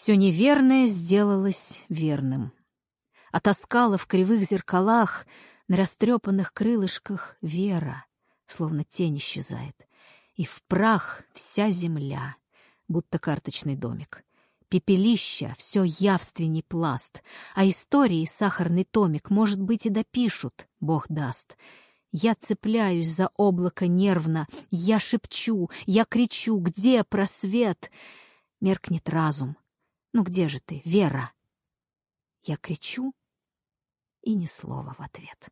Все неверное сделалось верным. Отаскала в кривых зеркалах, на растрепанных крылышках вера, словно тень исчезает. И в прах вся земля, будто карточный домик. Пепелища — все явственней пласт, а истории сахарный томик, может быть, и допишут, Бог даст. Я цепляюсь за облако нервно, я шепчу, я кричу, где просвет? Меркнет разум, ну где же ты, Вера? Я кричу, и ни слова в ответ.